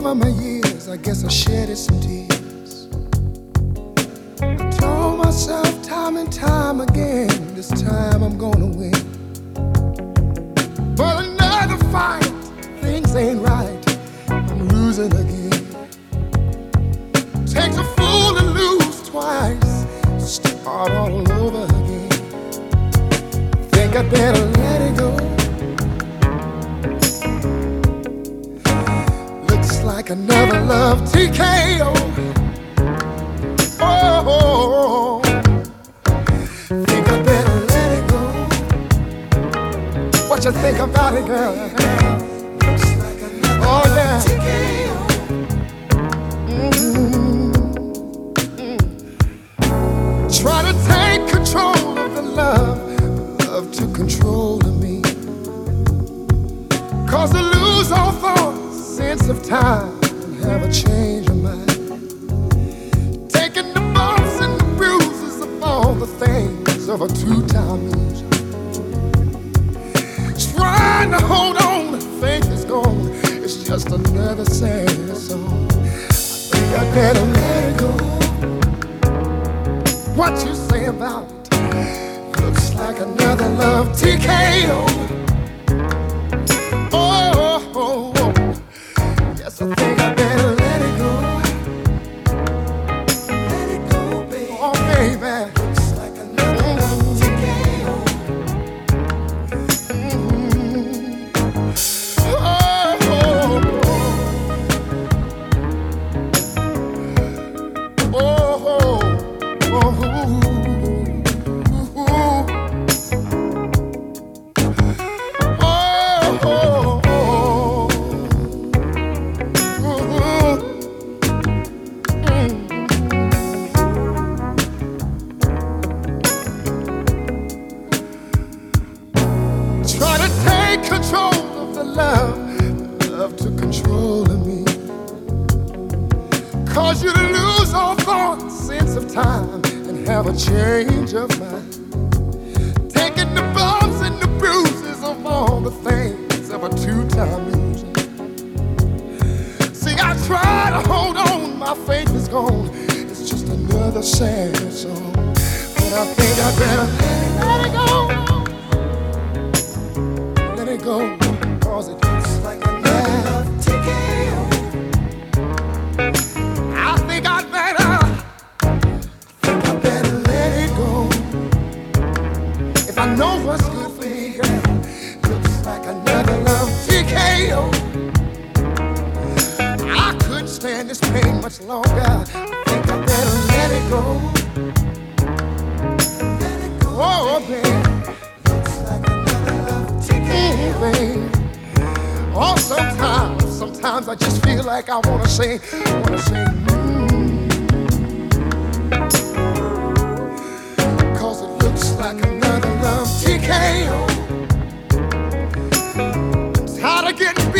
I guess I shedded some tears. I told myself time and time again, this time I'm gonna win. But another fight, things ain't right. I'm losing again. Takes a fool to lose twice, start all over again. Think I better Like another love TKO. Oh, think I better let it go. What you think about it, girl? Oh yeah. Mhm. Try to take control of the love, love to control of me. Cause I lose all thought, sense of time, What you say about it? Looks like another love TKO. Cause you to lose all thought, sense of time, and have a change of mind. Taking the bumps and the bruises of all the things of a two-time loser. See, I try to hold on, my faith is gone. It's just another sad song. But I think I better let it go stand this pain much longer. I think I better let it go. Let it go. Oh, baby. Mm, babe. Oh, sometimes, sometimes I just feel like I wanna say, wanna say, mm. Cause it looks like another love TKO. I'm tired of getting